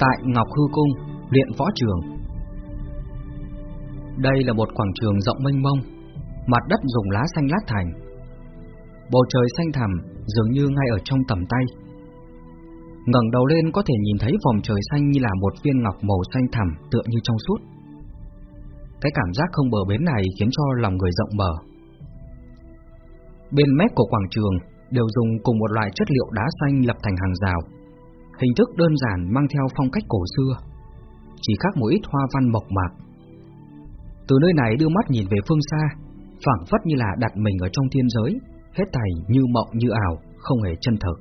Tại Ngọc Hư Cung, luyện võ trường. Đây là một quảng trường rộng mênh mông Mặt đất dùng lá xanh lát thành. Bầu trời xanh thẳm dường như ngay ở trong tầm tay. Ngẩng đầu lên có thể nhìn thấy vòng trời xanh như là một viên ngọc màu xanh thẳm tựa như trong suốt. Cái cảm giác không bờ bến này khiến cho lòng người rộng mở. Bên mép của quảng trường đều dùng cùng một loại chất liệu đá xanh lập thành hàng rào. Hình thức đơn giản mang theo phong cách cổ xưa, Chỉ khác một ít hoa văn mộc mạc. Từ nơi này đưa mắt nhìn về phương xa, phảng phất như là đặt mình ở trong thiên giới, Hết thảy như mộng như ảo, Không hề chân thực.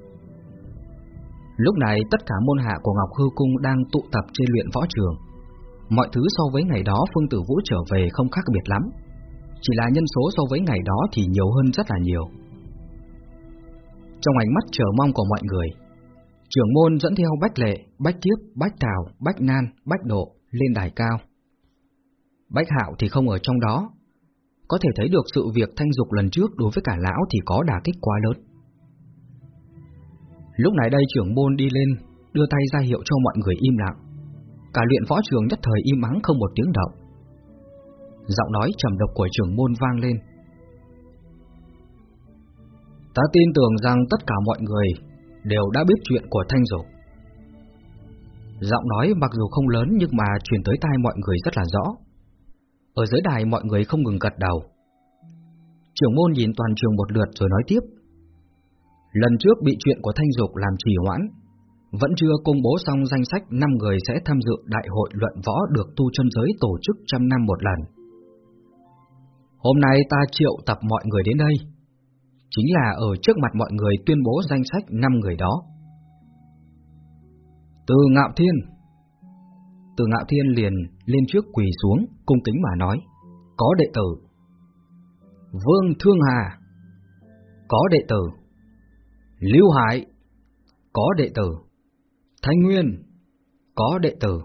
Lúc này, tất cả môn hạ của Ngọc Hư Cung đang tụ tập trên luyện võ trường. Mọi thứ so với ngày đó Phương Tử Vũ trở về không khác biệt lắm, Chỉ là nhân số so với ngày đó thì nhiều hơn rất là nhiều. Trong ánh mắt chờ mong của mọi người Trưởng môn dẫn theo Bách Lệ, Bách Kiếp, Bách Tào, Bách Nan, Bách Độ lên đài cao. Bách Hạo thì không ở trong đó. Có thể thấy được sự việc thanh dục lần trước đối với cả lão thì có đả kích quá lớn. Lúc này đây trưởng môn đi lên, đưa tay ra hiệu cho mọi người im lặng. Cả luyện võ trường nhất thời im ắng không một tiếng động. Giọng nói trầm độc của trưởng môn vang lên. Ta tin tưởng rằng tất cả mọi người đều đã biết chuyện của Thanh rồi. Giọng nói mặc dù không lớn nhưng mà truyền tới tai mọi người rất là rõ. Ở dưới đài mọi người không ngừng gật đầu. Trưởng môn nhìn toàn trường một lượt rồi nói tiếp. Lần trước bị chuyện của Thanh Dục làm trì hoãn, vẫn chưa công bố xong danh sách 5 người sẽ tham dự đại hội luận võ được tu chân giới tổ chức trăm năm một lần. Hôm nay ta triệu tập mọi người đến đây, chính là ở trước mặt mọi người tuyên bố danh sách 5 người đó. Từ Ngạo Thiên Từ Ngạo Thiên liền lên trước quỳ xuống, cung kính mà nói, có đệ tử. Vương Thương Hà Có đệ tử. Lưu Hải Có đệ tử. Thanh Nguyên Có đệ tử.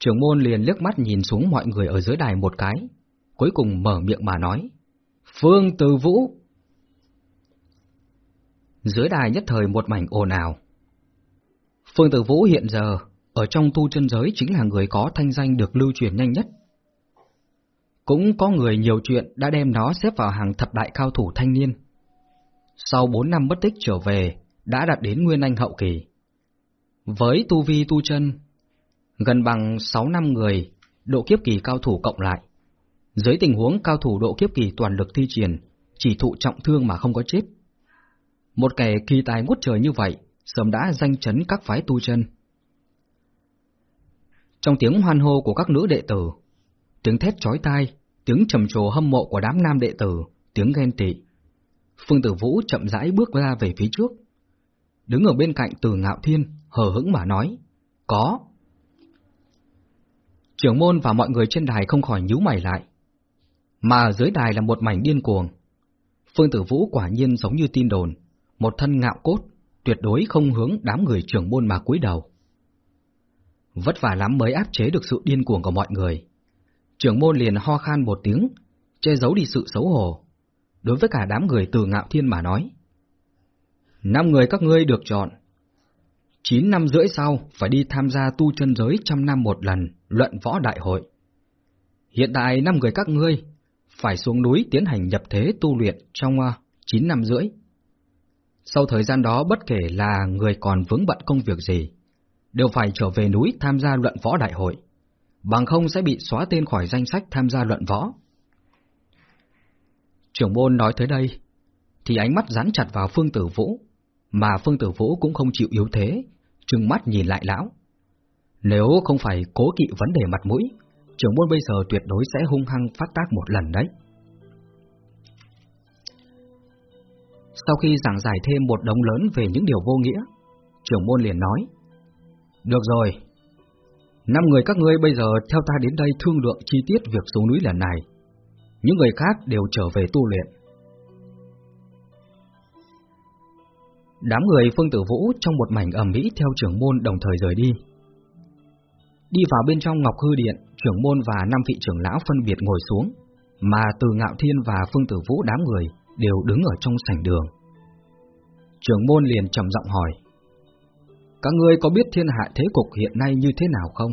Trưởng môn liền liếc mắt nhìn xuống mọi người ở dưới đài một cái, cuối cùng mở miệng mà nói. Phương Từ Vũ Dưới đài nhất thời một mảnh ồn ào. Phương Tử Vũ hiện giờ ở trong tu chân giới chính là người có thanh danh được lưu truyền nhanh nhất. Cũng có người nhiều chuyện đã đem nó xếp vào hàng thập đại cao thủ thanh niên. Sau 4 năm bất tích trở về, đã đạt đến Nguyên Anh hậu kỳ. Với tu vi tu chân, gần bằng 6 năm người, độ kiếp kỳ cao thủ cộng lại. Dưới tình huống cao thủ độ kiếp kỳ toàn lực thi triển, chỉ thụ trọng thương mà không có chết. Một kẻ kỳ tài ngút trời như vậy, sớm đã danh chấn các phái tu chân. Trong tiếng hoan hô của các nữ đệ tử, tiếng thét chói tai, tiếng trầm trồ hâm mộ của đám nam đệ tử, tiếng ghen tị. Phương Tử Vũ chậm rãi bước ra về phía trước. Đứng ở bên cạnh Từ Ngạo Thiên, hờ hững mà nói, có. Trưởng môn và mọi người trên đài không khỏi nhíu mày lại. Mà dưới đài là một mảnh điên cuồng. Phương Tử Vũ quả nhiên giống như tin đồn, một thân ngạo cốt, tuyệt đối không hướng đám người trưởng môn mà cúi đầu. Vất vả lắm mới áp chế được sự điên cuồng của mọi người. Trưởng môn liền ho khan một tiếng, che giấu đi sự xấu hổ. Đối với cả đám người từ ngạo thiên mà nói. Năm người các ngươi được chọn. Chín năm rưỡi sau phải đi tham gia tu chân giới trăm năm một lần, luận võ đại hội. Hiện tại năm người các ngươi phải xuống núi tiến hành nhập thế tu luyện trong ờ, 9 năm rưỡi. Sau thời gian đó bất kể là người còn vướng bận công việc gì, đều phải trở về núi tham gia luận võ đại hội, bằng không sẽ bị xóa tên khỏi danh sách tham gia luận võ. Trưởng môn nói tới đây, thì ánh mắt dán chặt vào Phương Tử Vũ, mà Phương Tử Vũ cũng không chịu yếu thế, trừng mắt nhìn lại lão. Nếu không phải cố kỵ vấn đề mặt mũi, trưởng môn bây giờ tuyệt đối sẽ hung hăng phát tác một lần đấy. Sau khi giảng giải thêm một đống lớn về những điều vô nghĩa, trưởng môn liền nói, Được rồi, năm người các ngươi bây giờ theo ta đến đây thương lượng chi tiết việc xuống núi lần này, những người khác đều trở về tu luyện. Đám người Phương Tử Vũ trong một mảnh ẩm mỹ theo trưởng môn đồng thời rời đi. Đi vào bên trong Ngọc Hư Điện, trưởng môn và năm vị trưởng lão phân biệt ngồi xuống, mà từ Ngạo Thiên và Phương Tử Vũ đám người đều đứng ở trong sảnh đường. Trưởng môn liền trầm giọng hỏi, Các ngươi có biết thiên hạ thế cục hiện nay như thế nào không?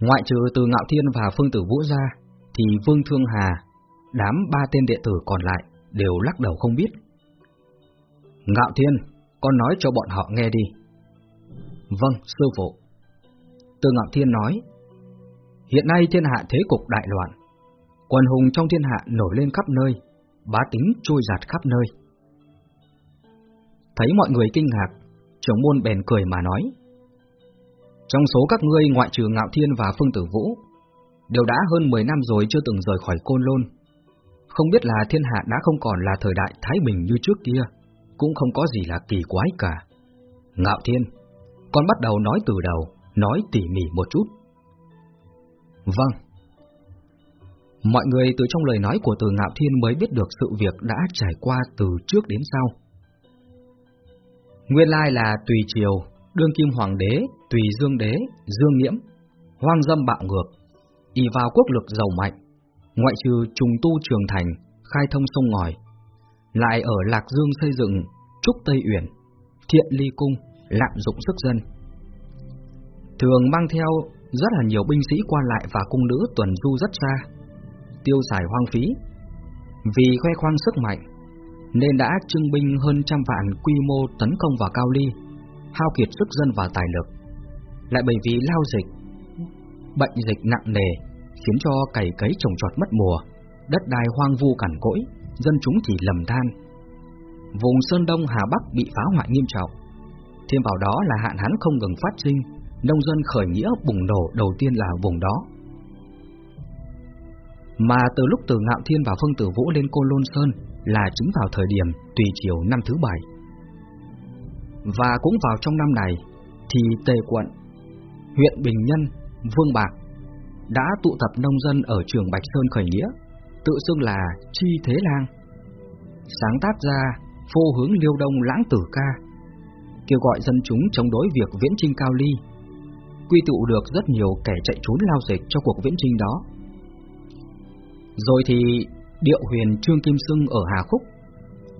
Ngoại trừ từ Ngạo Thiên và Phương Tử Vũ ra, thì Vương Thương Hà, đám ba tên đệ tử còn lại đều lắc đầu không biết. Ngạo Thiên, con nói cho bọn họ nghe đi. Vâng, sư phụ. Từ Ngạo Thiên nói, hiện nay thiên hạ thế cục đại loạn, quần hùng trong thiên hạ nổi lên khắp nơi, bá tính trôi giạt khắp nơi. Thấy mọi người kinh ngạc, trưởng môn bèn cười mà nói, trong số các ngươi ngoại trừ Ngạo Thiên và Phương Tử Vũ, đều đã hơn 10 năm rồi chưa từng rời khỏi Côn Lôn. Không biết là thiên hạ đã không còn là thời đại Thái Bình như trước kia, cũng không có gì là kỳ quái cả. Ngạo Thiên, con bắt đầu nói từ đầu, nói tỉ mỉ một chút. Vâng. Mọi người từ trong lời nói của từ Ngạo Thiên mới biết được sự việc đã trải qua từ trước đến sau. Nguyên lai là tùy triều, đương kim hoàng đế, tùy dương đế, dương nghiễm, hoang dâm bạo ngược, y vào quốc lực giàu mạnh, ngoại trừ trùng tu trường thành, khai thông sông ngòi, lại ở Lạc Dương xây dựng Trúc Tây Uyển, Thiện Ly Cung, lạm dụng sức dân. Thường mang theo rất là nhiều binh sĩ qua lại và cung nữ tuần du rất xa, tiêu xài hoang phí. Vì khoe khoang sức mạnh, nên đã trưng binh hơn trăm vạn quy mô tấn công vào Cao Ly, hao kiệt sức dân và tài lực. Lại bởi vì lao dịch, bệnh dịch nặng nề khiến cho cày cấy trồng trọt mất mùa, đất đai hoang vu cằn cỗi, dân chúng chỉ lầm than. Vùng Sơn Đông Hà Bắc bị phá hoại nghiêm trọng. Thêm vào đó là hạn hán không ngừng phát sinh, nông dân khởi nghĩa bùng nổ đầu tiên là vùng đó. Mà từ lúc từ Ngạo Thiên và Phương Tử Vũ lên Côn Lôn Sơn là chính vào thời điểm tùy chiều năm thứ bảy. Và cũng vào trong năm này thì Tề Quận, huyện Bình Nhân, Vương Bạc đã tụ tập nông dân ở trường Bạch Sơn khởi nghĩa, tự xưng là Chi Thế Lang, sáng tác ra phô hướng liêu đông lãng tử ca, kêu gọi dân chúng chống đối việc viễn trinh cao ly, quy tụ được rất nhiều kẻ chạy trốn lao dịch cho cuộc viễn trinh đó. Rồi thì điệu huyền Trương Kim Sưng ở Hà Khúc,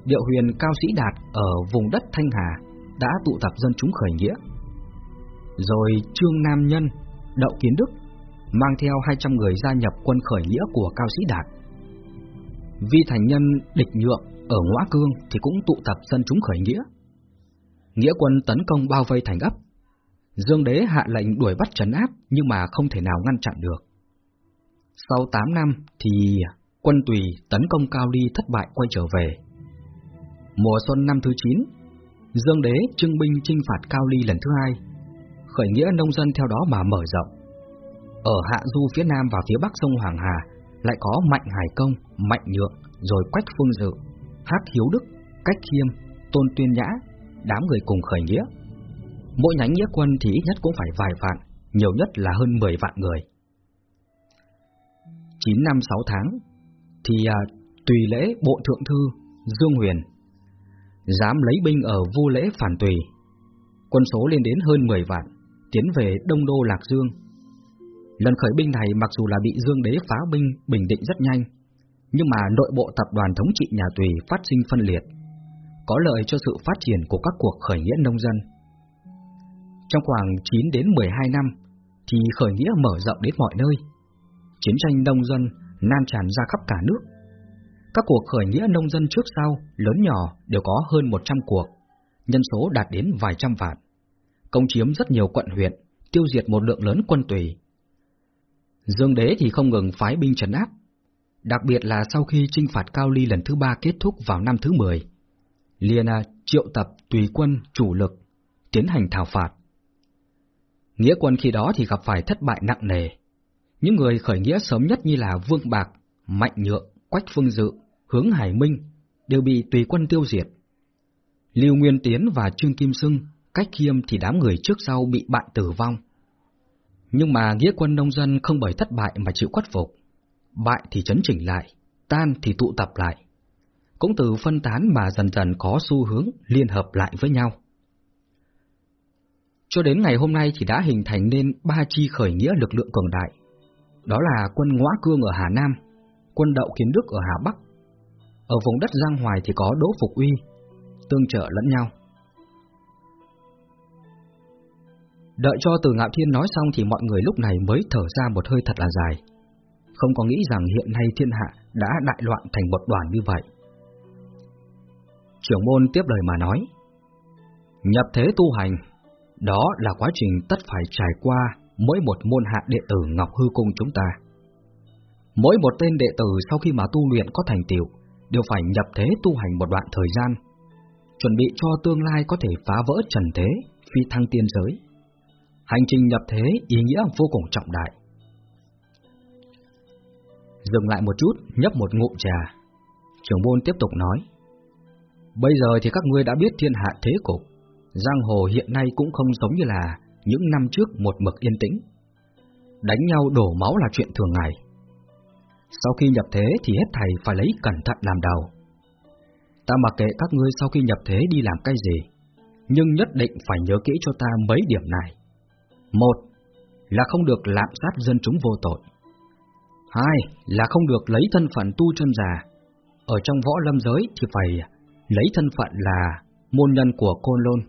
điệu huyền Cao Sĩ Đạt ở vùng đất Thanh Hà đã tụ tập dân chúng khởi nghĩa. Rồi Trương Nam Nhân, Đậu Kiến Đức mang theo 200 người gia nhập quân khởi nghĩa của Cao Sĩ Đạt. Vi thành nhân địch nhượng ở Ngõa Cương thì cũng tụ tập dân chúng khởi nghĩa. Nghĩa quân tấn công bao vây thành ấp. Dương đế hạ lệnh đuổi bắt trấn áp nhưng mà không thể nào ngăn chặn được. Sau 8 năm thì quân tùy tấn công Cao Ly thất bại quay trở về. Mùa xuân năm thứ 9, Dương đế trưng binh chinh phạt Cao Ly lần thứ hai, khởi nghĩa nông dân theo đó mà mở rộng. Ở hạ du phía nam và phía bắc sông Hoàng Hà lại có Mạnh Hải Công, Mạnh Nhượng, rồi Quách Phương Dự, Hát Hiếu Đức, Cách Khiêm, Tôn Tuyên Nhã, đám người cùng khởi nghĩa. Mỗi nhánh nghĩa quân thì ít nhất cũng phải vài vạn, nhiều nhất là hơn 10 vạn người. 9 năm 6 tháng, thì à, tùy lễ bộ thượng thư Dương Huyền dám lấy binh ở vô lễ phản tùy, quân số lên đến hơn 10 vạn, tiến về Đông Đô Lạc Dương Lần khởi binh này mặc dù là bị Dương Đế phá binh bình định rất nhanh, nhưng mà nội bộ tập đoàn thống trị nhà Tùy phát sinh phân liệt, có lợi cho sự phát triển của các cuộc khởi nghĩa nông dân. Trong khoảng 9 đến 12 năm thì khởi nghĩa mở rộng đến mọi nơi. Chiến tranh nông dân nan tràn ra khắp cả nước. Các cuộc khởi nghĩa nông dân trước sau, lớn nhỏ đều có hơn 100 cuộc, nhân số đạt đến vài trăm vạn. Công chiếm rất nhiều quận huyện, tiêu diệt một lượng lớn quân tùy, Dương đế thì không ngừng phái binh trấn áp, đặc biệt là sau khi trinh phạt Cao Ly lần thứ ba kết thúc vào năm thứ 10. Liên à, triệu tập tùy quân chủ lực, tiến hành thảo phạt. Nghĩa quân khi đó thì gặp phải thất bại nặng nề. Những người khởi nghĩa sớm nhất như là Vương Bạc, Mạnh Nhượng, Quách Phương Dự, Hướng Hải Minh đều bị tùy quân tiêu diệt. Lưu Nguyên Tiến và Trương Kim Sưng, Cách Khiêm thì đám người trước sau bị bại tử vong. Nhưng mà nghĩa quân nông dân không bởi thất bại mà chịu khuất phục. Bại thì chấn chỉnh lại, tan thì tụ tập lại. Cũng từ phân tán mà dần dần có xu hướng liên hợp lại với nhau. Cho đến ngày hôm nay thì đã hình thành nên ba chi khởi nghĩa lực lượng cường đại. Đó là quân Ngõa Cương ở Hà Nam, quân Đậu Kiến Đức ở Hà Bắc. Ở vùng đất Giang Hoài thì có Đỗ Phục Uy, tương trợ lẫn nhau. Đợi cho từ ngạo thiên nói xong thì mọi người lúc này mới thở ra một hơi thật là dài. Không có nghĩ rằng hiện nay thiên hạ đã đại loạn thành một đoàn như vậy. Trưởng môn tiếp lời mà nói, nhập thế tu hành, đó là quá trình tất phải trải qua mỗi một môn hạ đệ tử Ngọc Hư Cung chúng ta. Mỗi một tên đệ tử sau khi mà tu luyện có thành tựu đều phải nhập thế tu hành một đoạn thời gian, chuẩn bị cho tương lai có thể phá vỡ trần thế, phi thăng tiên giới. Hành trình nhập thế ý nghĩa vô cùng trọng đại. Dừng lại một chút, nhấp một ngụm trà. Trưởng môn tiếp tục nói. Bây giờ thì các ngươi đã biết thiên hạ thế cục, giang hồ hiện nay cũng không giống như là những năm trước một mực yên tĩnh. Đánh nhau đổ máu là chuyện thường ngày. Sau khi nhập thế thì hết thầy phải lấy cẩn thận làm đầu. Ta mặc kệ các ngươi sau khi nhập thế đi làm cái gì, nhưng nhất định phải nhớ kỹ cho ta mấy điểm này. Một là không được lạm sát dân chúng vô tội. Hai là không được lấy thân phận tu chân già. Ở trong võ lâm giới thì phải lấy thân phận là môn nhân của Côn Lôn.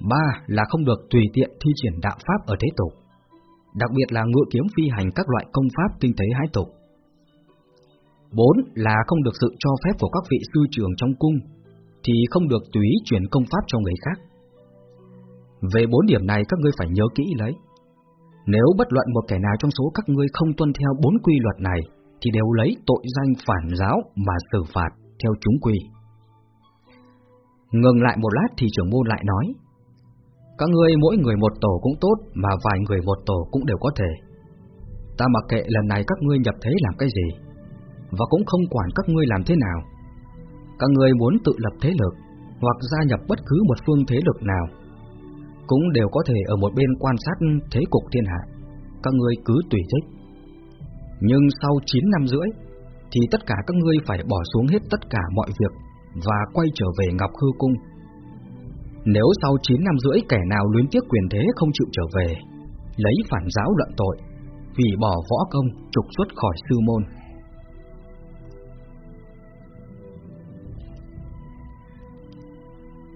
Ba là không được tùy tiện thi triển đạo pháp ở thế tục, đặc biệt là ngựa kiếm phi hành các loại công pháp tinh tế hái tục. Bốn là không được sự cho phép của các vị sư trưởng trong cung, thì không được tùy chuyển công pháp cho người khác. Về bốn điểm này các ngươi phải nhớ kỹ lấy. Nếu bất luận một kẻ nào trong số các ngươi không tuân theo bốn quy luật này, thì đều lấy tội danh phản giáo mà xử phạt theo chúng quy. Ngừng lại một lát thì trưởng môn lại nói, các ngươi mỗi người một tổ cũng tốt mà vài người một tổ cũng đều có thể. Ta mặc kệ lần này các ngươi nhập thế làm cái gì, và cũng không quản các ngươi làm thế nào. Các ngươi muốn tự lập thế lực hoặc gia nhập bất cứ một phương thế lực nào cũng đều có thể ở một bên quan sát thế cục thiên hạ. Các ngươi cứ tùy thích. Nhưng sau 9 năm rưỡi, thì tất cả các ngươi phải bỏ xuống hết tất cả mọi việc và quay trở về Ngọc Hư Cung. Nếu sau 9 năm rưỡi kẻ nào luyến tiếc quyền thế không chịu trở về, lấy phản giáo luận tội, hủy bỏ võ công, trục xuất khỏi sư môn.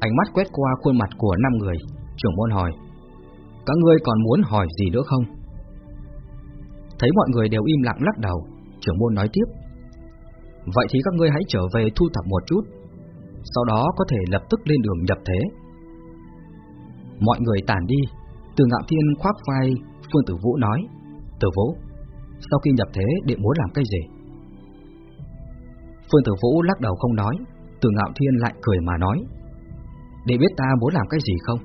Ánh mắt quét qua khuôn mặt của năm người, Trưởng môn hỏi Các ngươi còn muốn hỏi gì nữa không? Thấy mọi người đều im lặng lắc đầu Trưởng môn nói tiếp Vậy thì các ngươi hãy trở về thu thập một chút Sau đó có thể lập tức lên đường nhập thế Mọi người tản đi. Từ ngạo thiên khoác vai Phương Tử Vũ nói, Tử Vũ, Sau khi nhập thế, đệ muốn làm cái gì? Phương Tử Vũ lắc đầu không nói, Từ ngạo thiên lại cười mà nói Để biết ta muốn làm cái gì không?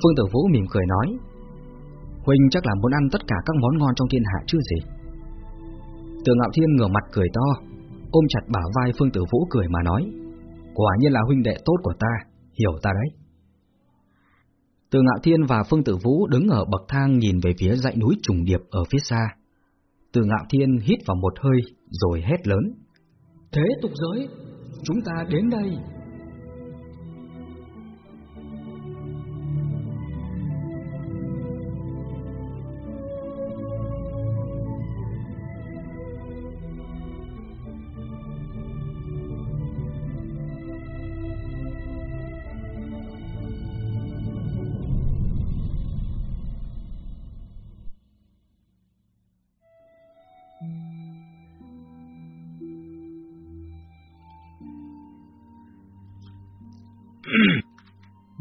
Phương Tử Vũ mỉm cười nói, Huynh chắc là muốn ăn tất cả các món ngon trong thiên hạ chứ gì? Từ Ngạo Thiên ngửa mặt cười to, Ôm chặt bả vai Phương Tử Vũ cười mà nói, Quả nhiên là huynh đệ tốt của ta, Hiểu ta đấy. Từ Ngạo Thiên và Phương Tử Vũ đứng ở bậc thang nhìn về phía dãy núi trùng điệp ở phía xa. Từ Ngạo Thiên hít vào một hơi rồi hét lớn. Thế tục giới, chúng ta đến đây.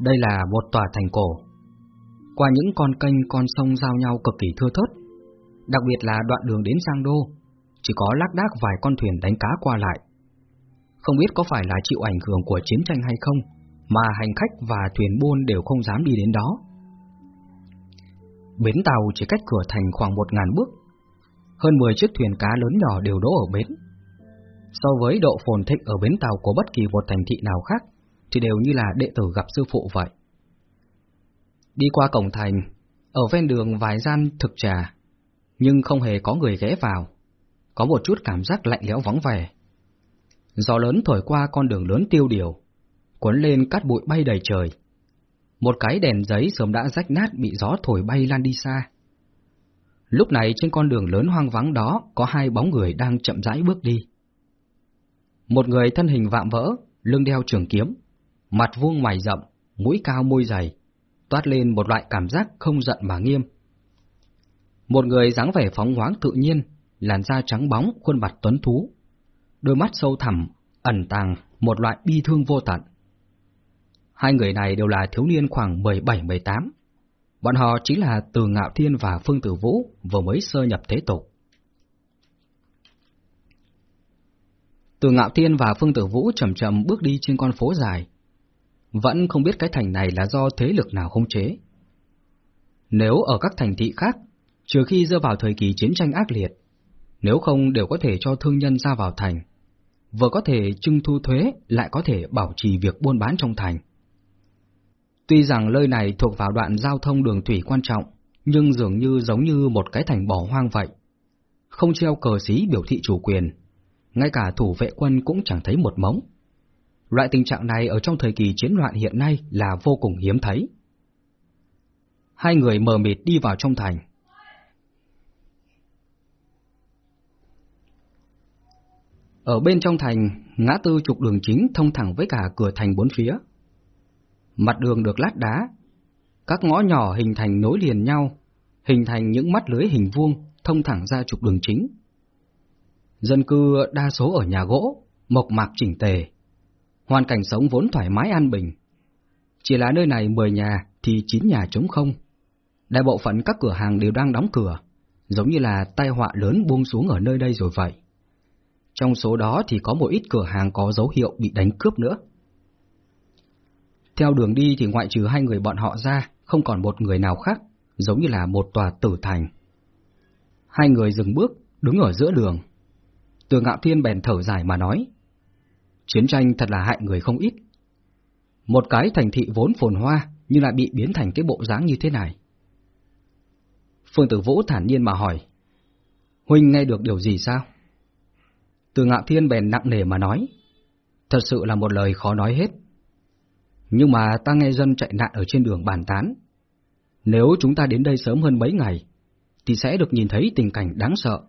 Đây là một tòa thành cổ. Qua những con kênh con sông giao nhau cực kỳ thưa thớt, đặc biệt là đoạn đường đến Giang Đô, chỉ có lác đác vài con thuyền đánh cá qua lại. Không biết có phải là chịu ảnh hưởng của chiến tranh hay không, mà hành khách và thuyền buôn đều không dám đi đến đó. Bến tàu chỉ cách cửa thành khoảng một ngàn bước, hơn 10 chiếc thuyền cá lớn nhỏ đều đỗ ở bến. So với độ phồn thịnh ở bến tàu của bất kỳ một thành thị nào khác, thì đều như là đệ tử gặp sư phụ vậy. Đi qua cổng thành, ở ven đường vài gian thực trà, nhưng không hề có người ghé vào, có một chút cảm giác lạnh lẽo vắng vẻ. Gió lớn thổi qua con đường lớn tiêu điều, cuốn lên cát bụi bay đầy trời. Một cái đèn giấy sớm đã rách nát bị gió thổi bay lan đi xa. Lúc này trên con đường lớn hoang vắng đó có hai bóng người đang chậm rãi bước đi. Một người thân hình vạm vỡ, lưng đeo trường kiếm, mặt vuông mày rậm, mũi cao môi dày, toát lên một loại cảm giác không giận mà nghiêm. Một người dáng vẻ phóng khoáng tự nhiên, làn da trắng bóng, khuôn mặt tuấn thú, đôi mắt sâu thẳm, ẩn tàng một loại bi thương vô tận. Hai người này đều là thiếu niên khoảng 17-18. Bọn họ chính là Từ Ngạo Thiên và Phương Tử Vũ vừa mới sơ nhập thế tục. Từ Ngạo Thiên và Phương Tử Vũ chậm chậm bước đi trên con phố dài. Vẫn không biết cái thành này là do thế lực nào khống chế. Nếu ở các thành thị khác, trừ khi rơi vào thời kỳ chiến tranh ác liệt, nếu không đều có thể cho thương nhân ra vào thành, vừa có thể trưng thu thuế lại có thể bảo trì việc buôn bán trong thành. Tuy rằng nơi này thuộc vào đoạn giao thông đường thủy quan trọng, nhưng dường như giống như một cái thành bỏ hoang vậy. Không treo cờ xí biểu thị chủ quyền, ngay cả thủ vệ quân cũng chẳng thấy một mống. Loại tình trạng này ở trong thời kỳ chiến loạn hiện nay là vô cùng hiếm thấy. Hai người mờ mịt đi vào trong thành. Ở bên trong thành, ngã tư trục đường chính thông thẳng với cả cửa thành bốn phía. Mặt đường được lát đá, các ngõ nhỏ hình thành nối liền nhau, hình thành những mắt lưới hình vuông thông thẳng ra trục đường chính. Dân cư đa số ở nhà gỗ, mộc mạc chỉnh tề. Hoàn cảnh sống vốn thoải mái an bình. Chỉ là nơi này 10 nhà thì 9 nhà trống không. Đại bộ phận các cửa hàng đều đang đóng cửa, giống như là tai họa lớn buông xuống ở nơi đây rồi vậy. Trong số đó thì có một ít cửa hàng có dấu hiệu bị đánh cướp nữa. Theo đường đi thì ngoại trừ hai người bọn họ ra, không còn một người nào khác, giống như là một tòa tử thành. Hai người dừng bước, đứng ở giữa đường. Từ ngạo thiên bèn thở dài mà nói. Chiến tranh thật là hại người không ít. Một cái thành thị vốn phồn hoa, nhưng lại bị biến thành cái bộ dáng như thế này. Phương Tử Vũ thản nhiên mà hỏi. Huynh nghe được điều gì sao? Từ ngạo thiên bèn nặng nề mà nói. Thật sự là một lời khó nói hết. Nhưng mà ta nghe dân chạy nạn ở trên đường bàn tán. Nếu chúng ta đến đây sớm hơn mấy ngày, thì sẽ được nhìn thấy tình cảnh đáng sợ.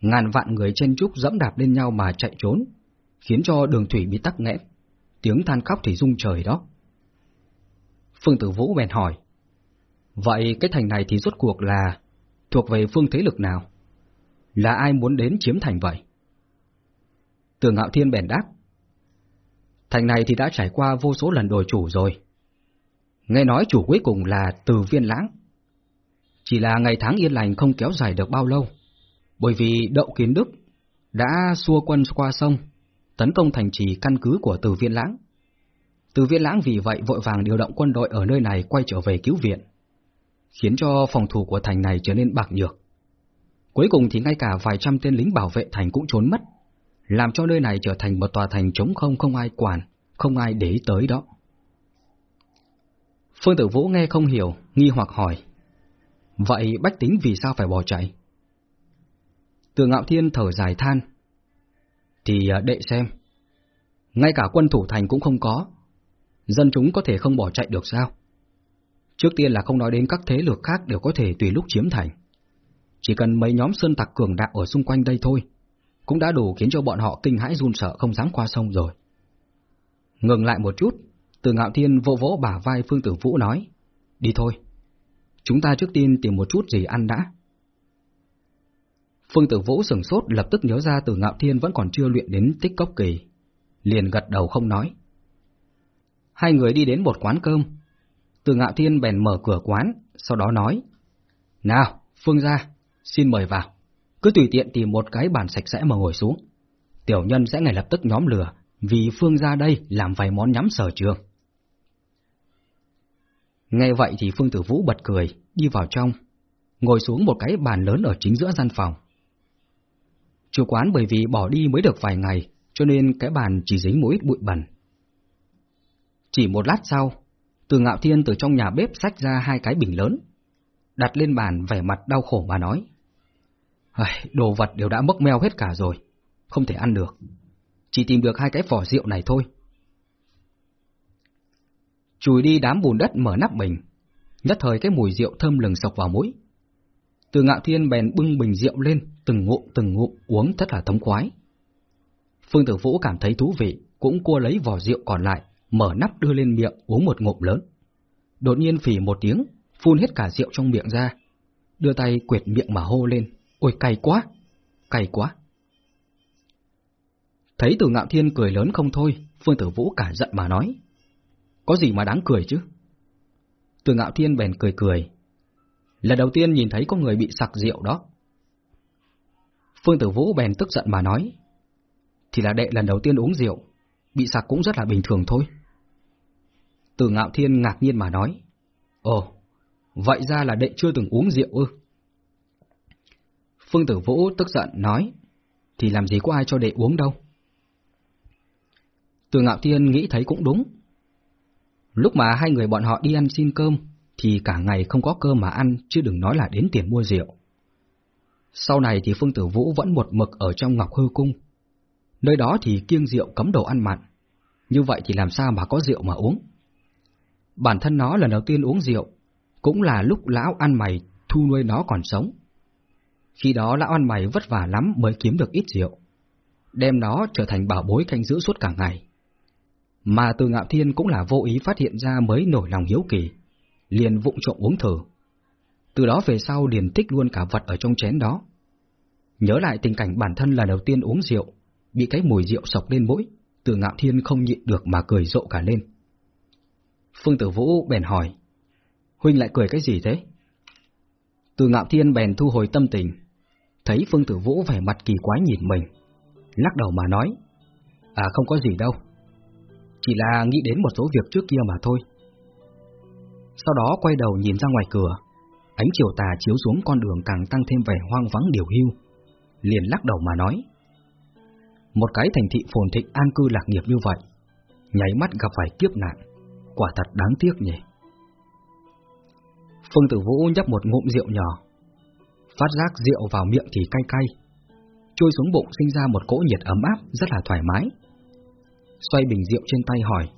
Ngàn vạn người chen trúc dẫm đạp lên nhau mà chạy trốn, khiến cho đường thủy bị tắc nghẽn. Tiếng than khóc thì rung trời đó. Phương Tử Vũ bèn hỏi. Vậy cái thành này thì rốt cuộc là thuộc về phương thế lực nào? Là ai muốn đến chiếm thành vậy? Từ ngạo thiên bèn đáp. Thành này thì đã trải qua vô số lần đổi chủ rồi. Nghe nói chủ cuối cùng là từ viên lãng. Chỉ là ngày tháng yên lành không kéo dài được bao lâu, bởi vì Đậu Kiến Đức đã xua quân qua sông, tấn công thành trì căn cứ của từ viên lãng. Từ viên lãng vì vậy vội vàng điều động quân đội ở nơi này quay trở về cứu viện, khiến cho phòng thủ của thành này trở nên bạc nhược. Cuối cùng thì ngay cả vài trăm tên lính bảo vệ thành cũng trốn mất làm cho nơi này trở thành một tòa thành trống không không ai quản, không ai để ý tới đó. Phương Tử Vũ nghe không hiểu, nghi hoặc hỏi. Vậy Bách Tính vì sao phải bỏ chạy? Từ Ngạo Thiên thở dài than. Thì à, đệ xem. Ngay cả quân thủ thành cũng không có. Dân chúng có thể không bỏ chạy được sao? Trước tiên là không nói đến các thế lực khác đều có thể tùy lúc chiếm thành. Chỉ cần mấy nhóm sơn tặc cường đạo ở xung quanh đây thôi cũng đã đủ khiến cho bọn họ kinh hãi run sợ không dám qua sông rồi. Ngừng lại một chút, từ ngạo thiên vỗ vỗ bả vai Phương Tử Vũ nói, đi thôi, chúng ta trước tiên tìm một chút gì ăn đã. Phương Tử Vũ sừng sốt lập tức nhớ ra từ ngạo thiên vẫn còn chưa luyện đến tích cốc kỳ, liền gật đầu không nói. Hai người đi đến một quán cơm, từ ngạo thiên bèn mở cửa quán, sau đó nói, Nào, Phương gia, xin mời vào cứ tùy tiện tìm một cái bàn sạch sẽ mà ngồi xuống. Tiểu nhân sẽ ngay lập tức nhóm lửa, vì Phương gia đây làm vài món nhắm sở trường. Nghe vậy thì Phương Tử Vũ bật cười, đi vào trong, ngồi xuống một cái bàn lớn ở chính giữa gian phòng. Chủ quán bởi vì bỏ đi mới được vài ngày, cho nên cái bàn chỉ dính một ít bụi bẩn. Chỉ một lát sau, từ ngạo thiên từ trong nhà bếp xách ra hai cái bình lớn, đặt lên bàn vẻ mặt đau khổ mà nói. Đồ vật đều đã mốc meo hết cả rồi, không thể ăn được. Chỉ tìm được hai cái vỏ rượu này thôi. Chùi đi đám bùn đất mở nắp bình, nhất thời cái mùi rượu thơm lừng sộc vào mũi. Từ ngạo thiên bèn bưng bình rượu lên, từng ngụm từng ngụm uống rất là thống khoái. Phương Tử Vũ cảm thấy thú vị, cũng cua lấy vỏ rượu còn lại, mở nắp đưa lên miệng uống một ngụm lớn. đột nhiên phỉ một tiếng, phun hết cả rượu trong miệng ra, đưa tay quệt miệng mà hô lên, ôi cay quá, cay quá. Thấy từ ngạo thiên cười lớn không thôi, Phương Tử Vũ cả giận mà nói, có gì mà đáng cười chứ? Từ ngạo thiên bèn cười cười, lần đầu tiên nhìn thấy có người bị sặc rượu đó. Phương Tử Vũ bèn tức giận mà nói, thì là đệ lần đầu tiên uống rượu, bị sặc cũng rất là bình thường thôi. Từ ngạo thiên ngạc nhiên mà nói, ồ, vậy ra là đệ chưa từng uống rượu ư? Phương Tử Vũ tức giận nói, thì làm gì có ai cho đệ uống đâu. Từ ngạo thiên nghĩ thấy cũng đúng. Lúc mà hai người bọn họ đi ăn xin cơm, thì cả ngày không có cơm mà ăn, chứ đừng nói là đến tiền mua rượu. Sau này thì Phương Tử Vũ vẫn một mực ở trong Ngọc Hư Cung. Nơi đó thì kiêng rượu cấm đồ ăn mặn. Như vậy thì làm sao mà có rượu mà uống? Bản thân nó lần đầu tiên uống rượu, cũng là lúc lão ăn mày thu nuôi nó còn sống. Khi đó lão ăn mày vất vả lắm mới kiếm được ít rượu, đem nó trở thành bảo bối canh giữ suốt cả ngày. Mà từ ngạo thiên cũng là vô ý phát hiện ra mới nổi lòng hiếu kỳ, liền vụng trộm uống thử. Từ đó về sau liền tích luôn cả vật ở trong chén đó. Nhớ lại tình cảnh bản thân là đầu tiên uống rượu, bị cái mùi rượu sọc lên mũi, từ ngạo thiên không nhịn được mà cười rộ cả lên. Phương Tử Vũ bèn hỏi, Huynh lại cười cái gì thế? Từ ngạo thiên bèn thu hồi tâm tình, thấy Phương Tử Vũ vẻ mặt kỳ quái nhìn mình, lắc đầu mà nói, À không có gì đâu, chỉ là nghĩ đến một số việc trước kia mà thôi. Sau đó quay đầu nhìn ra ngoài cửa, ánh chiều tà chiếu xuống con đường càng tăng thêm vẻ hoang vắng điều hưu, liền lắc đầu mà nói. Một cái thành thị phồn thịnh an cư lạc nghiệp như vậy, nháy mắt gặp phải kiếp nạn, quả thật đáng tiếc nhỉ. Phương Tử Vũ nhấp một ngụm rượu nhỏ, phát giác rượu vào miệng thì cay cay, trôi xuống bụng sinh ra một cỗ nhiệt ấm áp rất là thoải mái. Xoay bình rượu trên tay hỏi,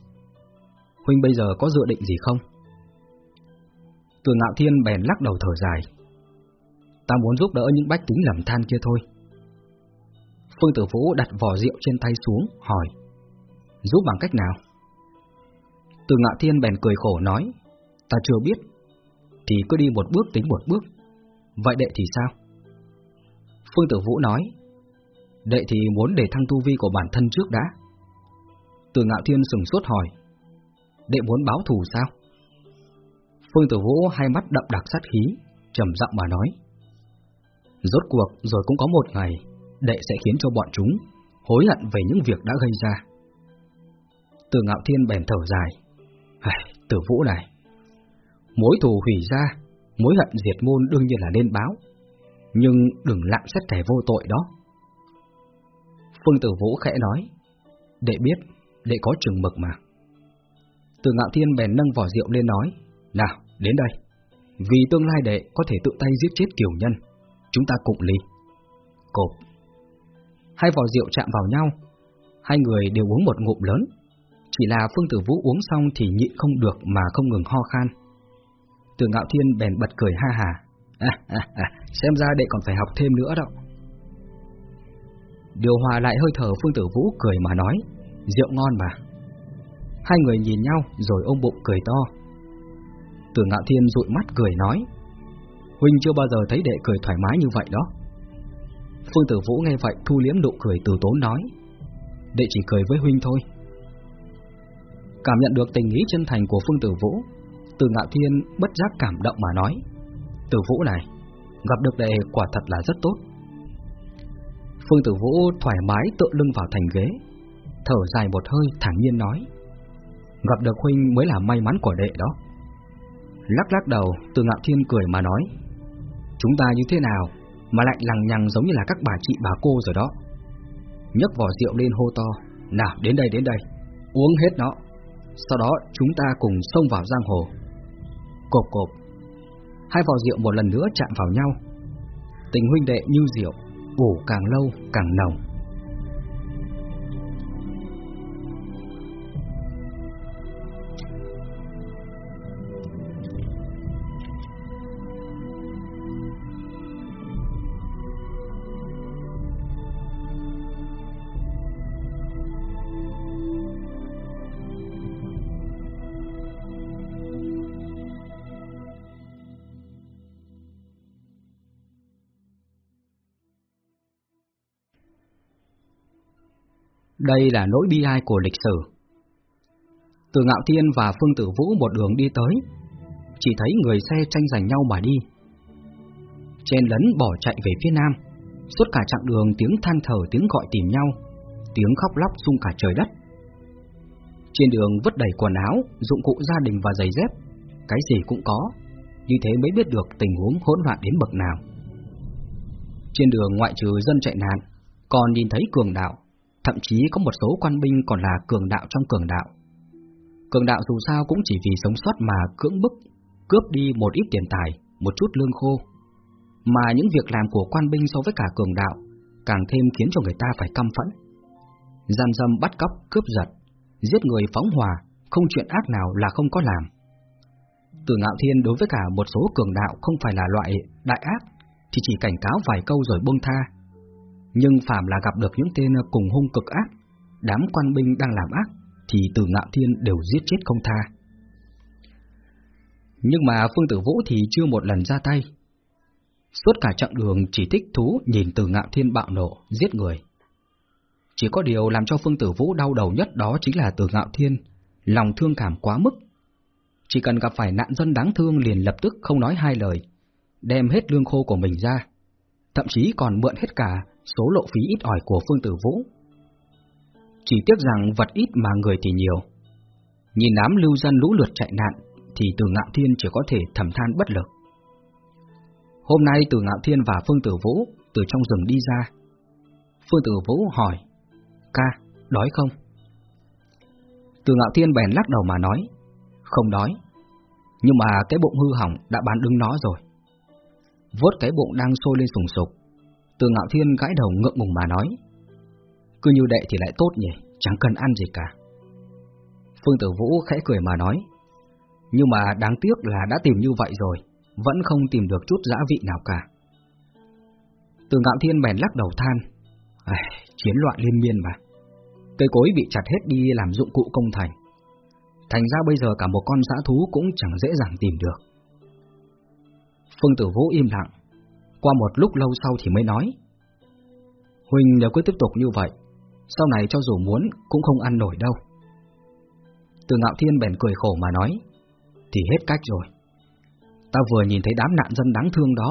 Huynh bây giờ có dự định gì không? Từ ngạo thiên bèn lắc đầu thở dài. Ta muốn giúp đỡ những bách tính lầm than kia thôi. Phương Tử Vũ đặt vỏ rượu trên tay xuống, hỏi. Giúp bằng cách nào? Từ ngạo thiên bèn cười khổ nói. Ta chưa biết. Thì cứ đi một bước tính một bước. Vậy đệ thì sao? Phương Tử Vũ nói. Đệ thì muốn để thăng tu vi của bản thân trước đã. Từ ngạo thiên sừng sốt hỏi. Đệ muốn báo thù sao? Phương Tử Vũ hai mắt đậm đặc sát khí, trầm giọng mà nói. Rốt cuộc rồi cũng có một ngày, đệ sẽ khiến cho bọn chúng hối hận về những việc đã gây ra. Từ ngạo thiên bèn thở dài. Ai, tử vũ này, mối thù hủy ra, mối hận diệt môn đương nhiên là nên báo, nhưng đừng lạm xét kẻ vô tội đó. Phương tử vũ khẽ nói, đệ biết, đệ có chừng mực mà. Từ ngạo thiên bèn nâng vỏ rượu lên nói, nào, đến đây. Vì tương lai đệ có thể tự tay giết chết tiểu nhân, chúng ta cùng ly. Cộp. Hai vò rượu chạm vào nhau, hai người đều uống một ngụm lớn. Chỉ là Phương Tử Vũ uống xong thì nhịn không được mà không ngừng ho khan. Từ ngạo thiên bèn bật cười ha hà. À, à, à, xem ra đệ còn phải học thêm nữa đâu Điều hòa lại hơi thở Phương Tử Vũ cười mà nói, rượu ngon mà. Hai người nhìn nhau rồi ôm bụng cười to. Tử ngạo thiên dụi mắt cười nói. Huynh chưa bao giờ thấy đệ cười thoải mái như vậy đó. Phương tử vũ nghe vậy thu liếm nụ cười từ tốn nói. Đệ chỉ cười với Huynh thôi. Cảm nhận được tình ý chân thành của Phương tử vũ Từ ngạo thiên bất giác cảm động mà nói. Tử vũ này, Gặp được đệ quả thật là rất tốt. Phương tử vũ thoải mái tựa lưng vào thành ghế, Thở dài một hơi thản nhiên nói. Gặp được Huynh mới là may mắn của đệ đó. Lắc lắc đầu, từ ngạo thiên cười mà nói Chúng ta như thế nào Mà lại lằng nhằng giống như là các bà chị bà cô rồi đó? Nhấc vỏ rượu lên hô to Nào đến đây đến đây Uống hết nó. Sau đó chúng ta cùng xông vào giang hồ. Cộp cộp Hai vỏ rượu một lần nữa chạm vào nhau. Tình huynh đệ như rượu Ủ càng lâu càng nồng. Đây là nỗi bi ai của lịch sử. Từ Ngạo Thiên và Phương Tử Vũ một đường đi tới, chỉ thấy người xe tranh giành nhau mà đi. Chen lấn bỏ chạy về phía nam, suốt cả chặng đường tiếng than thở tiếng gọi tìm nhau, tiếng khóc lóc rung cả trời đất. Trên đường vứt đầy quần áo, dụng cụ gia đình và giày dép, cái gì cũng có, như thế mới biết được tình huống hỗn loạn đến bậc nào. Trên đường ngoại trừ dân chạy nạn, còn nhìn thấy cường đạo, thậm chí có một số quan binh còn là cường đạo trong cường đạo. Cường đạo dù sao cũng chỉ vì sống sót mà cưỡng bức, cướp đi một ít tiền tài, một chút lương khô. Mà những việc làm của quan binh so với cả cường đạo càng thêm khiến cho người ta phải căm phẫn. Gian dâm bắt cóc, cướp giật, giết người phóng hòa, không chuyện ác nào là không có làm. Từ ngạo thiên đối với cả một số cường đạo không phải là loại đại ác, thì chỉ cảnh cáo vài câu rồi buông tha. Nhưng phạm là gặp được những tên cùng hung cực ác, đám quan binh đang làm ác, thì từ ngạo thiên đều giết chết không tha. Nhưng mà Phương Tử Vũ thì chưa một lần ra tay. Suốt cả chặng đường chỉ thích thú nhìn từ ngạo thiên bạo nộ, giết người. Chỉ có điều làm cho Phương Tử Vũ đau đầu nhất đó chính là từ ngạo thiên, lòng thương cảm quá mức. Chỉ cần gặp phải nạn dân đáng thương liền lập tức không nói hai lời, đem hết lương khô của mình ra, thậm chí còn mượn hết cả số lộ phí ít ỏi của Phương Tử Vũ. Chỉ tiếc rằng vật ít mà người thì nhiều. Nhìn đám lưu dân lũ lượt chạy nạn, thì Từ Ngạo Thiên chỉ có thể thầm than bất lực. Hôm nay Từ Ngạo Thiên và Phương Tử Vũ từ trong rừng đi ra. Phương Tử Vũ hỏi, ca, đói không? Từ Ngạo Thiên bèn lắc đầu mà nói, không đói, nhưng mà cái bụng hư hỏng đã bán đứng nó rồi. Vốt cái bụng đang sôi lên sùng sục, từ Ngạo Thiên gãi đầu ngượng ngùng mà nói, cứ như đệ thì lại tốt nhỉ, chẳng cần ăn gì cả. Phương Tử Vũ khẽ cười mà nói, nhưng mà đáng tiếc là đã tìm như vậy rồi, vẫn không tìm được chút dã vị nào cả. Từ ngạo thiên bèn lắc đầu than, à, chiến loạn liên miên mà. Cây cối bị chặt hết đi làm dụng cụ công thành. Thành ra bây giờ cả một con dã thú cũng chẳng dễ dàng tìm được. Phương Tử Vũ im lặng, qua một lúc lâu sau thì mới nói. Huynh nếu cứ tiếp tục như vậy, sau này cho dù muốn cũng không ăn nổi đâu. Từ ngạo thiên bèn cười khổ mà nói thì hết cách rồi. Ta vừa nhìn thấy đám nạn dân đáng thương đó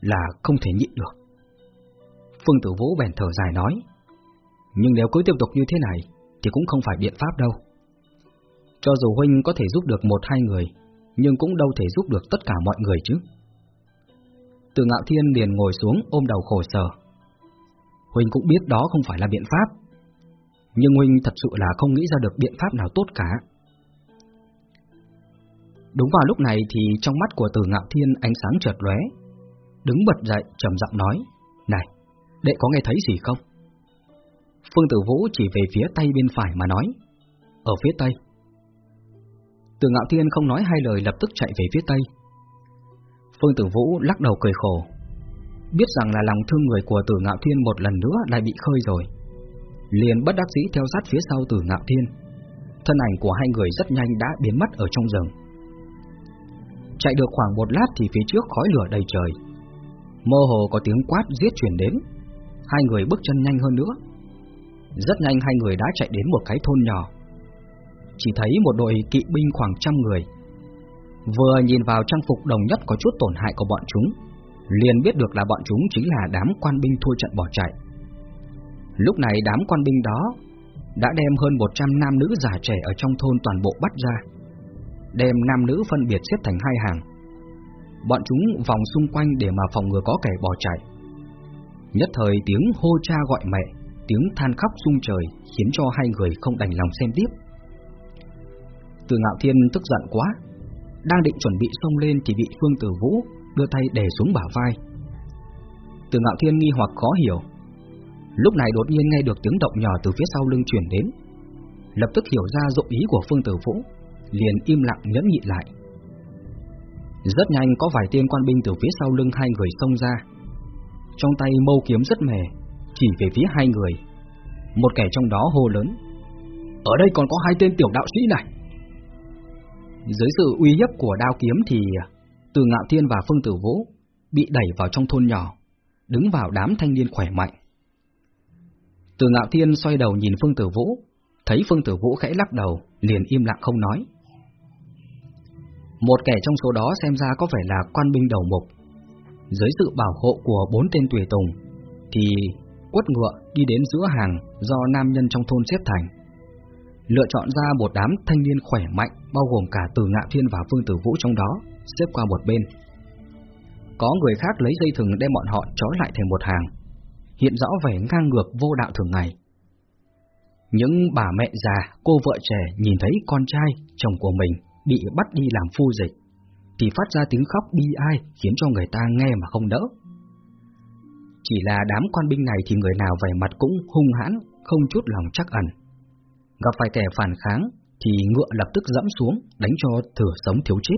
là không thể nhịn được. Phương Tử Vũ bèn thở dài nói, nhưng nếu cứ tiếp tục như thế này thì cũng không phải biện pháp đâu. Cho dù Huynh có thể giúp được một hai người, nhưng cũng đâu thể giúp được tất cả mọi người chứ. Từ Ngạo Thiên liền ngồi xuống ôm đầu khổ sở. Huynh cũng biết đó không phải là biện pháp, nhưng Huynh thật sự là không nghĩ ra được biện pháp nào tốt cả. Đúng vào lúc này thì trong mắt của Từ Ngạo Thiên ánh sáng chợt lóe, đứng bật dậy trầm giọng nói: "Này, đệ có nghe thấy gì không?" Phương Tử Vũ chỉ về phía tay bên phải mà nói: "Ở phía tây." Từ Ngạo Thiên không nói hai lời lập tức chạy về phía tây. Phương Tử Vũ lắc đầu cười khổ, biết rằng là lòng thương người của Tử Ngạo Thiên một lần nữa lại bị khơi rồi, liền bất đắc dĩ theo sát phía sau Tử Ngạo Thiên. Thân ảnh của hai người rất nhanh đã biến mất ở trong rừng. Chạy được khoảng một lát thì phía trước khói lửa đầy trời. Mơ hồ có tiếng quát giết chuyển đến. Hai người bước chân nhanh hơn nữa. Rất nhanh hai người đã chạy đến một cái thôn nhỏ. Chỉ thấy một đội kỵ binh khoảng trăm người. Vừa nhìn vào trang phục đồng nhất có chút tổn hại của bọn chúng Liền biết được là bọn chúng chính là đám quan binh thua trận bỏ chạy Lúc này đám quan binh đó Đã đem hơn 100 nam nữ già trẻ ở trong thôn toàn bộ bắt ra đem nam nữ phân biệt xếp thành hai hàng. Bọn chúng vòng xung quanh để mà phòng ngừa có kẻ bỏ chạy. Nhất thời tiếng hô cha gọi mẹ, tiếng than khóc rung trời khiến cho hai người không đành lòng xem tiếp. Từ Ngạo Thiên tức giận quá, đang định chuẩn bị xông lên thì bị Phương Tử Vũ đưa tay đè xuống bả vai. Từ Ngạo Thiên nghi hoặc khó hiểu. Lúc này đột nhiên nghe được tiếng động nhỏ từ phía sau lưng truyền đến, lập tức hiểu ra dụng ý của Phương Tử Vũ liền im lặng nhẫn nhịn lại. Rất nhanh có vài tên quan binh từ phía sau lưng hai người xông ra. Trong tay mâu kiếm rất mề, chỉ về phía hai người. Một kẻ trong đó hô lớn. Ở đây còn có hai tên tiểu đạo sĩ này. Dưới sự uy hiếp của đao kiếm thì Từ Ngạo Thiên và Phương Tử Vũ bị đẩy vào trong thôn nhỏ, đứng vào đám thanh niên khỏe mạnh. Từ ngạo thiên xoay đầu nhìn Phương Tử Vũ, thấy Phương Tử Vũ khẽ lắc đầu, liền im lặng không nói. Một kẻ trong số đó xem ra có vẻ là quan binh đầu mục. Dưới sự bảo hộ của bốn tên tùy tùng, thì quất ngựa đi đến giữa hàng do nam nhân trong thôn xếp thành. Lựa chọn ra một đám thanh niên khỏe mạnh, bao gồm cả Từ Ngạo Thiên và Phương Tử Vũ trong đó, xếp qua một bên. Có người khác lấy dây thừng đem bọn họ trói lại thành một hàng, hiện rõ vẻ ngang ngược vô đạo thường ngày. Những bà mẹ già, cô vợ trẻ nhìn thấy con trai, chồng của mình bị bắt đi làm phu dịch, thì phát ra tiếng khóc bi ai khiến cho người ta nghe mà không đỡ. Chỉ là đám quan binh này thì người nào vẻ mặt cũng hung hãn, không chút lòng chắc ẩn. Gặp phải kẻ phản kháng thì ngựa lập tức dẫm xuống, đánh cho thừa sống thiếu chết.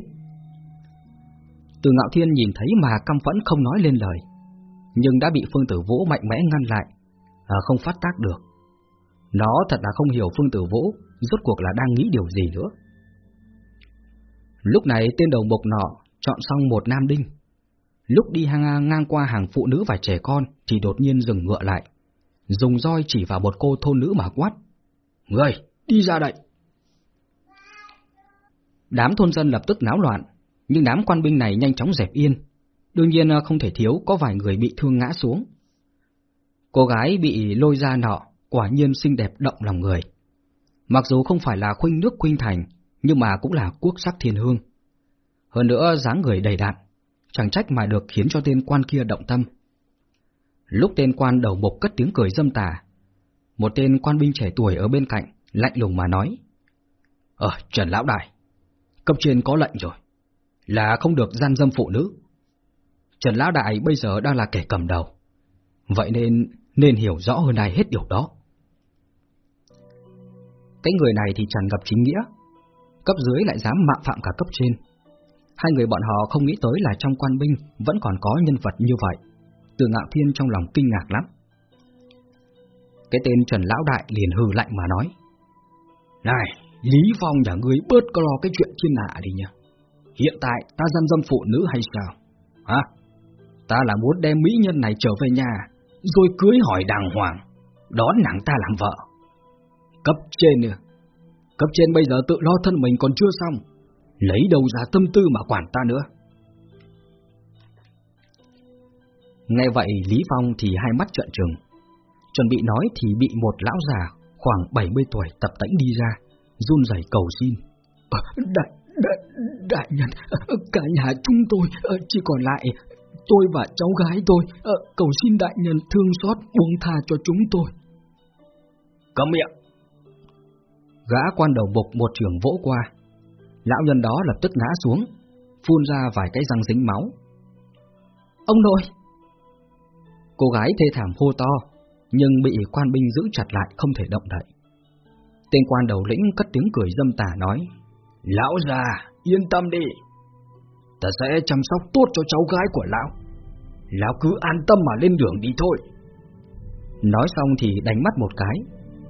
Từ ngạo thiên nhìn thấy mà căm phẫn không nói lên lời, nhưng đã bị Phương Tử Vũ mạnh mẽ ngăn lại, à, không phát tác được. Nó thật là không hiểu Phương Tử Vũ rốt cuộc là đang nghĩ điều gì nữa. Lúc này tên đầu mục nọ chọn xong một nam đinh. Lúc đi hang ngang qua hàng phụ nữ và trẻ con thì đột nhiên dừng ngựa lại, dùng roi chỉ vào một cô thôn nữ mà quát. Người, đi ra đây! Đám thôn dân lập tức náo loạn, nhưng đám quan binh này nhanh chóng dẹp yên. Đương nhiên không thể thiếu có vài người bị thương ngã xuống. Cô gái bị lôi ra nọ, quả nhiên xinh đẹp động lòng người. Mặc dù không phải là khuynh nước khuynh thành, nhưng mà cũng là quốc sắc thiên hương. Hơn nữa dáng người đầy đạn, chẳng trách mà được khiến cho tên quan kia động tâm. Lúc tên quan đầu mục cất tiếng cười dâm tà, một tên quan binh trẻ tuổi ở bên cạnh, lạnh lùng mà nói. Ờ, Trần Lão Đại, cấp trên có lệnh rồi, là không được gian dâm phụ nữ. Trần Lão Đại bây giờ đang là kẻ cầm đầu, vậy nên nên hiểu rõ hơn ai hết điều đó. Cái người này thì chẳng gặp chính nghĩa, cấp dưới lại dám mạo phạm cả cấp trên. Hai người bọn họ không nghĩ tới là trong quan binh vẫn còn có nhân vật như vậy. Từ ngạo thiên trong lòng kinh ngạc lắm. Cái tên Trần Lão Đại liền hừ lạnh mà nói. Này, Lý Phong nhà ngươi bớt có lo cái chuyện thiên hạ đi nha. Hiện tại ta dân dâm phụ nữ hay sao? Hả? Ta là muốn đem mỹ nhân này trở về nhà, rồi cưới hỏi đàng hoàng, đón nàng ta làm vợ. Cấp trên nữa, cấp trên bây giờ tự lo thân mình còn chưa xong, lấy đâu ra tâm tư mà quản ta nữa. Nghe vậy Lý Phong thì hai mắt trợn trừng, chuẩn bị nói thì bị một lão già khoảng 70 tuổi tập tễnh đi ra, run rẩy cầu xin. Ờ, đại, đại, đại nhân, cả nhà chúng tôi ờ, chỉ còn lại tôi và cháu gái tôi, ờ, cầu xin đại nhân thương xót buông tha cho chúng tôi. Cấm miệng! Gã quan đầu bục một trường vỗ qua. Lão nhân đó lập tức ngã xuống, phun ra vài cái răng dính máu. Ông nội! Cô gái thê thảm hô to, nhưng bị quan binh giữ chặt lại không thể động đậy. Tên quan đầu lĩnh cất tiếng cười dâm tà nói, Lão già, yên tâm đi, ta sẽ chăm sóc tốt cho cháu gái của lão. Lão cứ an tâm mà lên đường đi thôi. Nói xong thì đánh mắt một cái,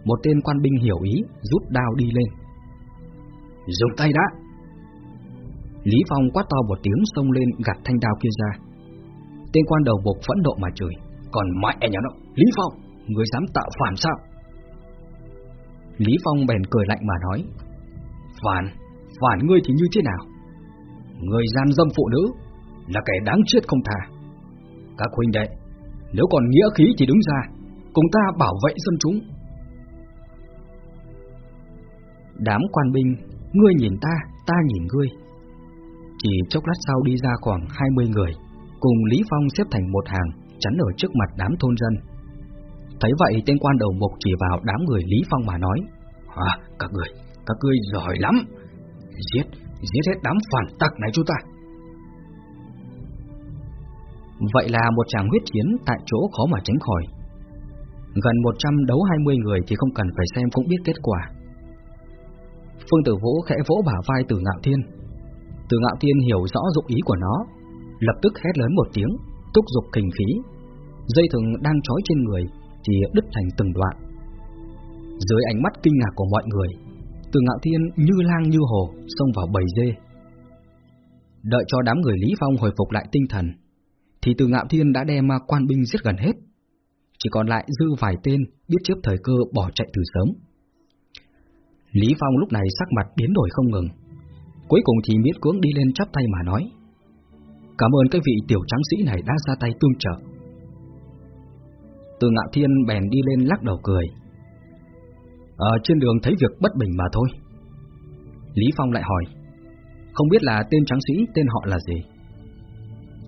một tên quan binh hiểu ý, rút đao đi lên. Dùng tay đã! Lý Phong quát to một tiếng xông lên gạt thanh đao kia ra. Tên quan đầu bộc phẫn nộ mà chửi, còn mẹ nhà nó, Lý Phong! Người dám tạo phản sao? Lý Phong bèn cười lạnh mà nói Phản, phản ngươi thì như thế nào? người gian dâm phụ nữ Là kẻ đáng chết không thà Các huynh đệ Nếu còn nghĩa khí thì đứng ra Cùng ta bảo vệ dân chúng Đám quan binh Ngươi nhìn ta, ta nhìn ngươi Chỉ chốc lát sau đi ra khoảng 20 người Cùng Lý Phong xếp thành một hàng Chắn ở trước mặt đám thôn dân Thấy vậy tên quan đầu mục chỉ vào đám người Lý Phong mà nói À, các người, các ngươi giỏi lắm. Giết, giết hết đám phản tặc này chúng ta. Vậy là một tràng huyết chiến tại chỗ khó mà tránh khỏi. Gần 100 đấu 20 người thì không cần phải xem cũng biết kết quả. Phương Tử Vũ khẽ vỗ bả vai Từ Ngạo Thiên. Từ Ngạo Thiên hiểu rõ dụng ý của nó Lập tức hét lớn một tiếng Túc dục kình khí. Dây thừng đang trói trên người thì đứt thành từng đoạn. Dưới ánh mắt kinh ngạc của mọi người, từ ngạo thiên như lang như hồ xông vào bầy dê. Đợi cho đám người Lý Phong hồi phục lại tinh thần, thì từ ngạo thiên đã đem quan binh giết gần hết. chỉ còn lại dư vài tên biết chấp thời cơ bỏ chạy từ sớm. Lý Phong lúc này sắc mặt biến đổi không ngừng. Cuối cùng thì miết cưỡng đi lên chắp tay mà nói. Cảm ơn cái vị tiểu trắng sĩ này đã ra tay tương trợ. Từ ngạo thiên bèn đi lên lắc đầu cười. Ở trên đường thấy việc bất bình mà thôi. Lý Phong lại hỏi. Không biết là tên trắng sĩ tên họ là gì?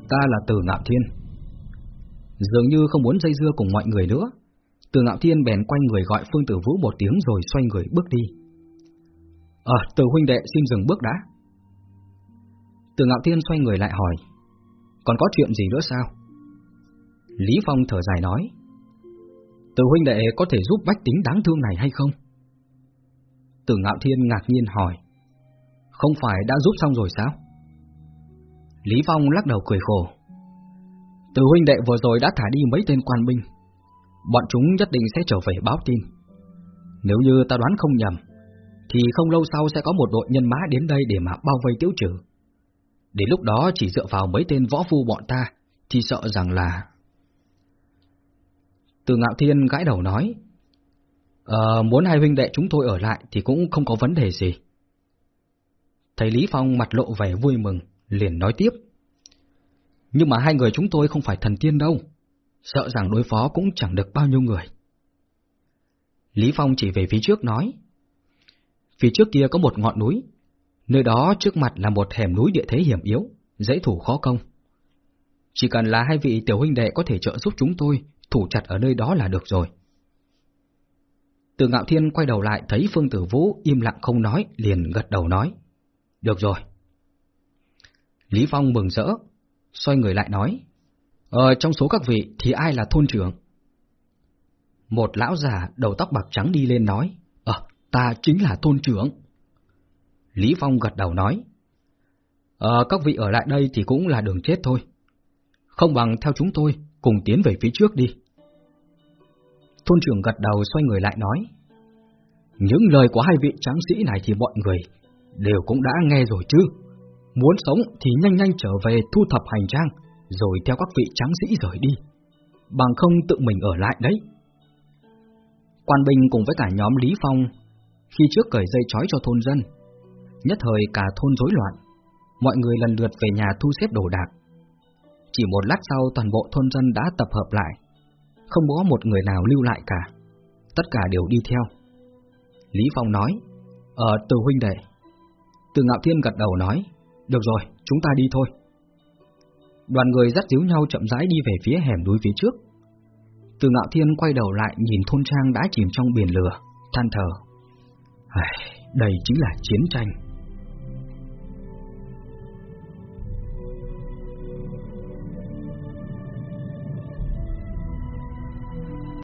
Ta là Từ Ngạo Thiên. Dường như không muốn dây dưa cùng mọi người nữa. Từ Ngạo Thiên bèn quay người gọi Phương Tử Vũ một tiếng rồi xoay người bước đi. Ờ, Từ huynh đệ xin dừng bước đã. Từ Ngạo Thiên xoay người lại hỏi. Còn có chuyện gì nữa sao? Lý Phong thở dài nói. Từ huynh đệ có thể giúp bách tính đáng thương này hay không? Từ Ngạo Thiên ngạc nhiên hỏi. Không phải đã giúp xong rồi sao? Lý Phong lắc đầu cười khổ. Từ huynh đệ vừa rồi đã thả đi mấy tên quan binh. Bọn chúng nhất định sẽ trở về báo tin. Nếu như ta đoán không nhầm, thì không lâu sau sẽ có một đội nhân mã đến đây để mà bao vây tiêu trừ. Đến lúc đó chỉ dựa vào mấy tên võ phu bọn ta, thì sợ rằng là... Từ ngạo thiên gãi đầu nói, Ờ, muốn hai huynh đệ chúng tôi ở lại thì cũng không có vấn đề gì. Thầy Lý Phong mặt lộ vẻ vui mừng, liền nói tiếp. Nhưng mà hai người chúng tôi không phải thần tiên đâu, sợ rằng đối phó cũng chẳng được bao nhiêu người. Lý Phong chỉ về phía trước nói. Phía trước kia có một ngọn núi, nơi đó trước mặt là một hẻm núi địa thế hiểm yếu, dễ thủ khó công. Chỉ cần là hai vị tiểu huynh đệ có thể trợ giúp chúng tôi thủ chặt ở nơi đó là được rồi. Từ ngạo thiên quay đầu lại thấy Phương Tử Vũ im lặng không nói, liền gật đầu nói. Được rồi. Lý Phong mừng rỡ, xoay người lại nói. Ờ, trong số các vị thì ai là thôn trưởng? Một lão già đầu tóc bạc trắng đi lên nói. Ờ, ta chính là thôn trưởng. Lý Phong gật đầu nói. Ờ, các vị ở lại đây thì cũng là đường chết thôi. Không bằng theo chúng tôi, cùng tiến về phía trước đi. Thôn trưởng gật đầu xoay người lại nói. Những lời của hai vị tráng sĩ này thì mọi người đều cũng đã nghe rồi chứ. Muốn sống thì nhanh nhanh trở về thu thập hành trang, rồi theo các vị tráng sĩ rời đi. Bằng không tự mình ở lại đấy. Quan binh cùng với cả nhóm Lý Phong, khi trước cởi dây trói cho thôn dân, nhất thời cả thôn rối loạn, mọi người lần lượt về nhà thu xếp đồ đạc. Chỉ một lát sau toàn bộ thôn dân đã tập hợp lại, không có một người nào lưu lại cả, tất cả đều đi theo. Lý Phong nói, Ờ, từ huynh đệ. Từ ngạo thiên gật đầu nói, được rồi, chúng ta đi thôi. Đoàn người dắt díu nhau chậm rãi đi về phía hẻm núi phía trước. Từ ngạo thiên quay đầu lại nhìn thôn trang đã chìm trong biển lửa, than thở. Đây chính là chiến tranh.